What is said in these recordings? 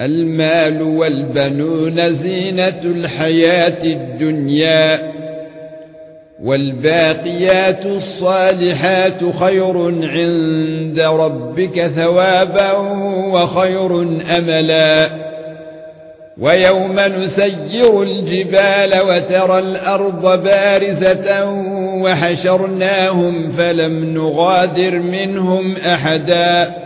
المال والبنون زينة الحياة الدنيا والباقيات الصالحات خير عند ربك ثوابا وخير أملا. ويوم نسير الجبال وترى الأرض بارزة وحشرناهم فلم نغادر منهم أحدا.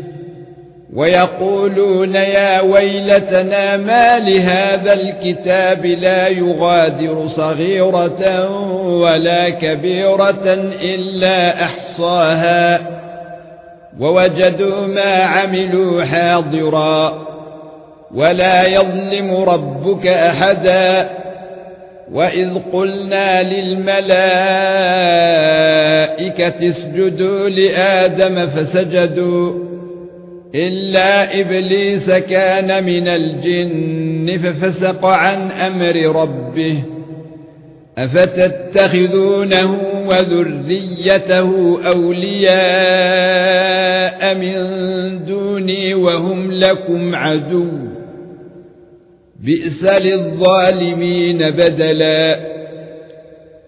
ويقولون يا ويلتنا ما لهذا الكتاب لا يغادر صغيرة ولا كبيرة إلا أحصاها ووجدوا ما عملوا حاضرا ولا يظلم ربك أحدا وإذ قلنا للملائكة اسجدوا لآدم فسجدوا إلا إبليس كان من الجن ففسق عن أمر ربه أفتتخذونه وذريته أولياء من دوني وهم لكم عدو بئس للظالمين بدلا